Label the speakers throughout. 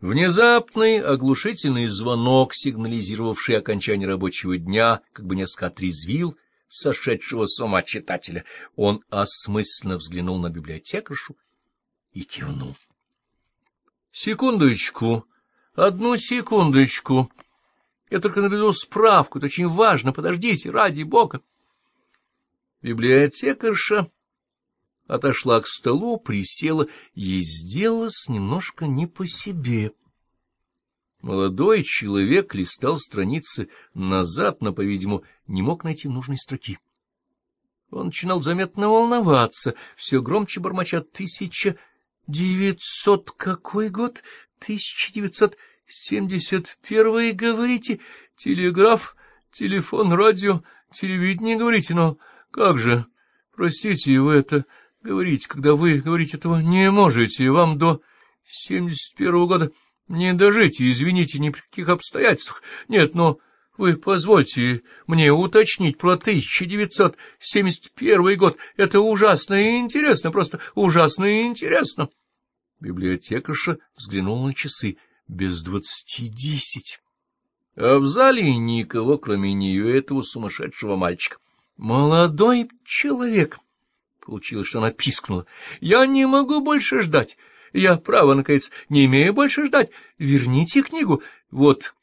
Speaker 1: Внезапный оглушительный звонок, сигнализировавший окончание рабочего дня, как бы несколько отрезвил сошедшего с ума читателя. Он осмысленно взглянул на библиотекаршу и кивнул. — Секундочку, одну секундочку. Я только наведу справку, это очень важно. Подождите, ради бога. Библиотекарша отошла к столу, присела, ей сделалось немножко не по себе. Молодой человек листал страницы назад, но, по-видимому, не мог найти нужной строки. Он начинал заметно волноваться, все громче бормоча «Тысяча девятьсот какой год? Тысяча девятьсот семьдесят первый, говорите? Телеграф, телефон, радио, телевидение, говорите, но как же? Простите, вы это говорите, когда вы говорить этого не можете, вам до семьдесят первого года не дожите, извините, ни при каких обстоятельствах. Нет, но вы позвольте мне уточнить про 1971 год. Это ужасно и интересно, просто ужасно и интересно. Библиотекарша взглянула на часы. Без двадцати десять. А в зале никого, кроме нее, этого сумасшедшего мальчика. Молодой человек. Получилось, что она пискнула. Я не могу больше ждать. Я, право, наконец, не имею больше ждать. Верните книгу. Вот.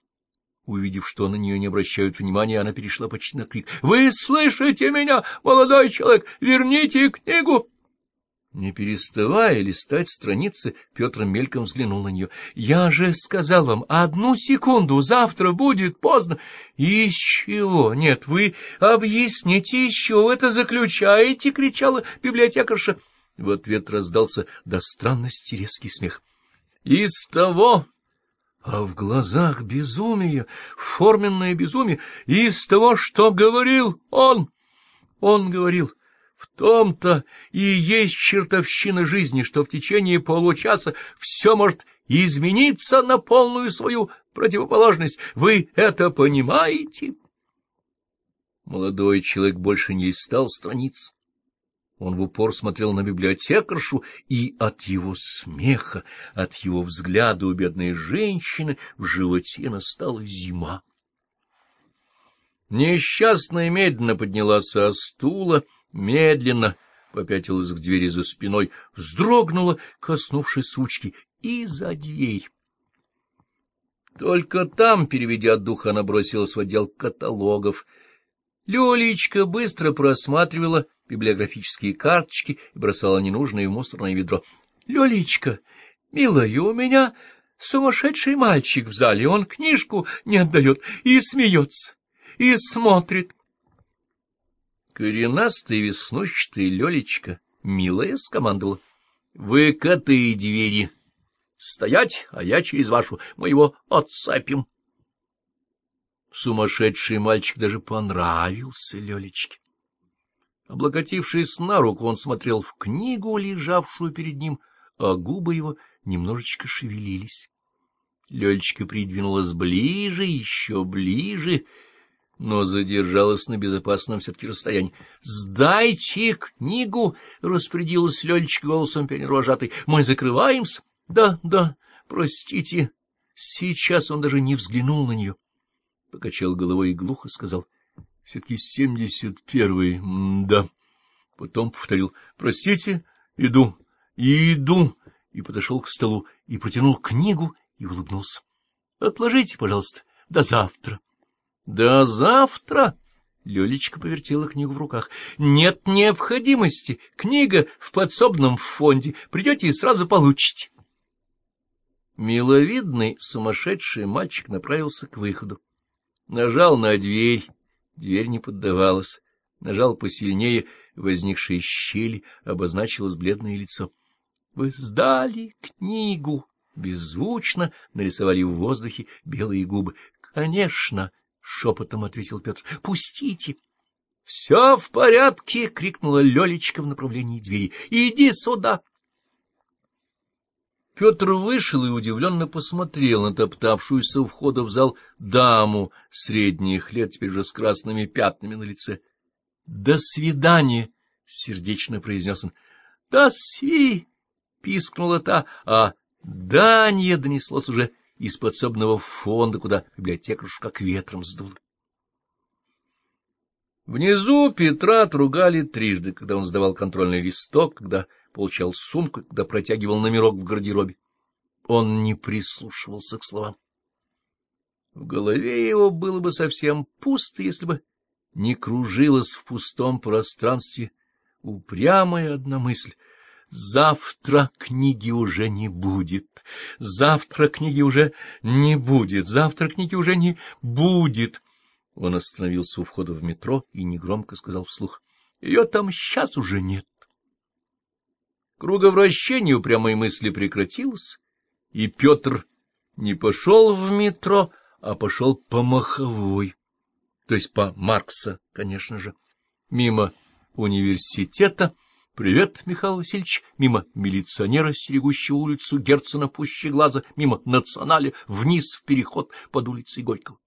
Speaker 1: Увидев, что на нее не обращают внимания, она перешла почти на крик. — Вы слышите меня, молодой человек? Верните книгу! Не переставая листать страницы, Петр мельком взглянул на нее. — Я же сказал вам, одну секунду, завтра будет поздно. — Из чего? Нет, вы объясните, из чего это заключаете? — кричала библиотекарша. В ответ раздался до странности резкий смех. — Из того... А в глазах безумие, форменное безумие, из того, что говорил он. Он говорил, в том-то и есть чертовщина жизни, что в течение получаса все может измениться на полную свою противоположность. Вы это понимаете? Молодой человек больше не листал страниц. Он в упор смотрел на библиотекаршу, и от его смеха, от его взгляда у бедной женщины в животе настала зима. Несчастная медленно поднялась со стула, медленно попятилась к двери за спиной, вздрогнула, коснувшись ручки, и за дверь. Только там, переведя дух, она бросилась в отдел каталогов. Лёлечка быстро просматривала библиографические карточки и бросала ненужные в мусорное ведро. — Лёлечка, милая, у меня сумасшедший мальчик в зале, он книжку не отдает и смеется, и смотрит. Коренастая веснущатая Лёлечка, милая, скомандовала. — Вы к этой двери стоять, а я через вашу, мы его отцепим. Сумасшедший мальчик даже понравился Лёлечке. Облокотившись на руку, он смотрел в книгу, лежавшую перед ним, а губы его немножечко шевелились. Лёлечка придвинулась ближе, еще ближе, но задержалась на безопасном все-таки расстоянии. — Сдайте книгу! — распорядилась Лёлечка голосом пионервожатой. — Мы закрываемся? — Да, да, простите. Сейчас он даже не взглянул на нее. Покачал головой и глухо сказал. Все-таки семьдесят первый, да. Потом повторил, простите, иду, иду, и подошел к столу, и протянул книгу, и улыбнулся. Отложите, пожалуйста, до завтра. До завтра? Лёлечка повертела книгу в руках. Нет необходимости. Книга в подсобном фонде. Придете и сразу получите. Миловидный сумасшедший мальчик направился к выходу. Нажал на дверь Дверь не поддавалась. Нажал посильнее, возникшие щели обозначилось бледное лицо. — Вы сдали книгу! Беззвучно нарисовали в воздухе белые губы. — Конечно! — шепотом ответил Петр. — Пустите! — Все в порядке! — крикнула Лелечка в направлении двери. — Иди сюда! Петр вышел и удивленно посмотрел на топтавшуюся у входа в зал даму средних лет, теперь же с красными пятнами на лице. — До свидания! — сердечно произнес он. — До сви! — пискнула та, а Данье донеслось уже из подсобного фонда, куда библиотекарш как ветром сдуло. Внизу Петра отругали трижды, когда он сдавал контрольный листок, когда получал сумку, когда протягивал номерок в гардеробе. Он не прислушивался к словам. В голове его было бы совсем пусто, если бы не кружилась в пустом пространстве упрямая одна мысль. Завтра книги уже не будет, завтра книги уже не будет, завтра книги уже не будет. Он остановился у входа в метро и негромко сказал вслух. — Ее там сейчас уже нет. Круговращение упрямой мысли прекратилось, и Петр не пошел в метро, а пошел по Маховой, то есть по Маркса, конечно же, мимо университета. Привет, Михаил Васильевич, мимо милиционера, стерегущего улицу Герцена пуще глаза, мимо националя, вниз в переход под улицей Горького.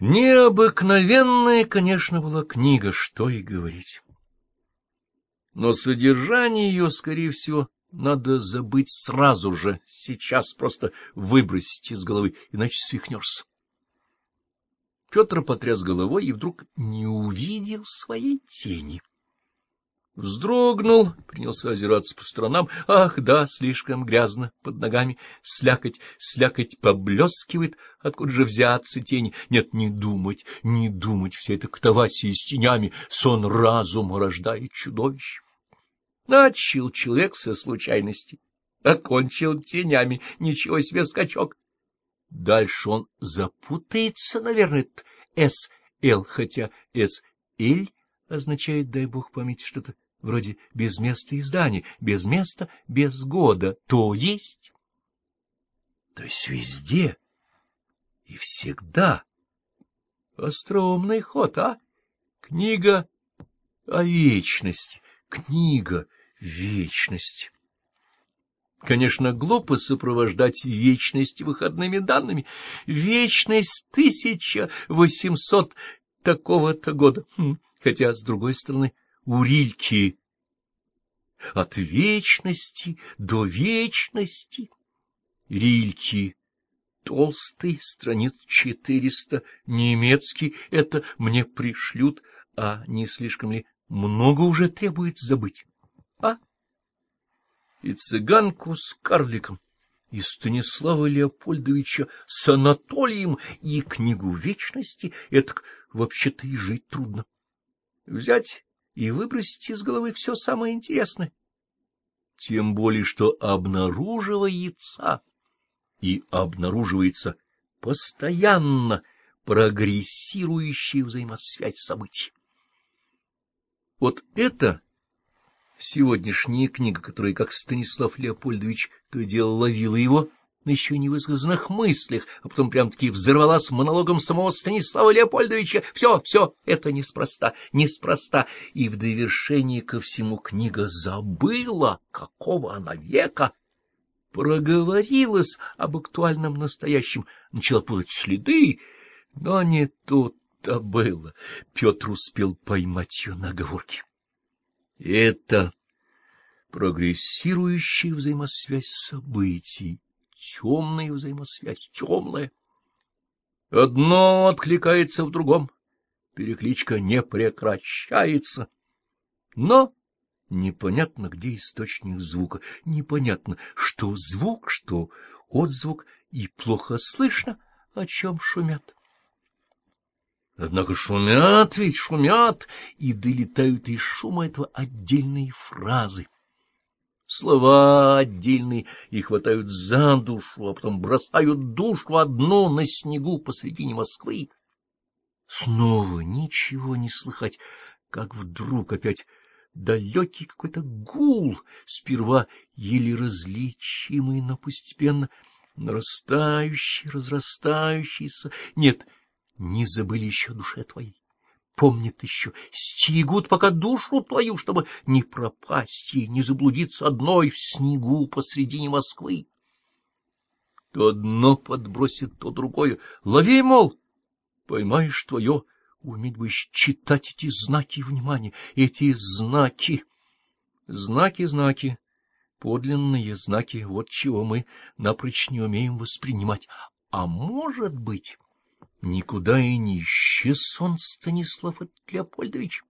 Speaker 1: Необыкновенная, конечно, была книга, что и говорить. Но содержание ее, скорее всего, надо забыть сразу же, сейчас просто выбросить из головы, иначе свихнешься. Петр потряс головой и вдруг не увидел своей тени. Вздрогнул, принялся озираться по сторонам. Ах, да, слишком грязно под ногами. Слякоть, слякоть поблескивает. Откуда же взяться тени? Нет, не думать, не думать. Вся эта катавасия с тенями. Сон разума рождает чудовище. Начал человек со случайности. Окончил тенями. Ничего себе скачок. Дальше он запутается, наверное, С, Л, хотя С, Л означает, дай бог памяти, что-то вроде без места издания, без места, без года, то есть. То есть везде и всегда. Остроумный ход, а? Книга о вечности, книга вечности. Конечно, глупо сопровождать вечность выходными данными. Вечность тысяча восемьсот такого-то года. Хм. Хотя, с другой стороны, у Рильки от вечности до вечности. Рильки толстый, страниц четыреста, немецкий, это мне пришлют, а не слишком ли много уже требует забыть? И цыганку с карликом, и Станислава Леопольдовича с Анатолием, и книгу вечности, это вообще-то и жить трудно взять и выбросить из головы все самое интересное. Тем более, что обнаруживается и обнаруживается постоянно прогрессирующая взаимосвязь событий. Вот это сегодняшняя книга, которая, как Станислав Леопольдович, то и дело ловила его, на еще не высказанных мыслях, а потом прям-таки взорвалась монологом самого Станислава Леопольдовича. Все, все, это неспроста, неспроста. И в довершении ко всему книга забыла, какого она века. Проговорилась об актуальном настоящем, начала путать следы, но не тут-то было. Петр успел поймать ее на оговорке. Это прогрессирующая взаимосвязь событий темная взаимосвязь, темная. Одно откликается в другом, перекличка не прекращается. Но непонятно, где источник звука, непонятно, что звук, что отзвук, и плохо слышно, о чем шумят. Однако шумят ведь, шумят, и долетают из шума этого отдельные фразы. Слова отдельные и хватают за душу, а потом бросают душу одну на снегу посредине Москвы. Снова ничего не слыхать, как вдруг опять далекий какой-то гул, сперва еле различимый, но постепенно нарастающий, разрастающийся. Нет, не забыли еще душе твоей помнят еще, стерегут пока душу твою, чтобы не пропасть и не заблудиться одной в снегу посредине Москвы. То одно подбросит, то другое. Лови, мол, поймаешь твое, уметь бы читать эти знаки внимания, эти знаки. Знаки, знаки, подлинные знаки, вот чего мы напрочь не умеем воспринимать. А может быть, никуда и не исчез он, Станислав Леопольдович?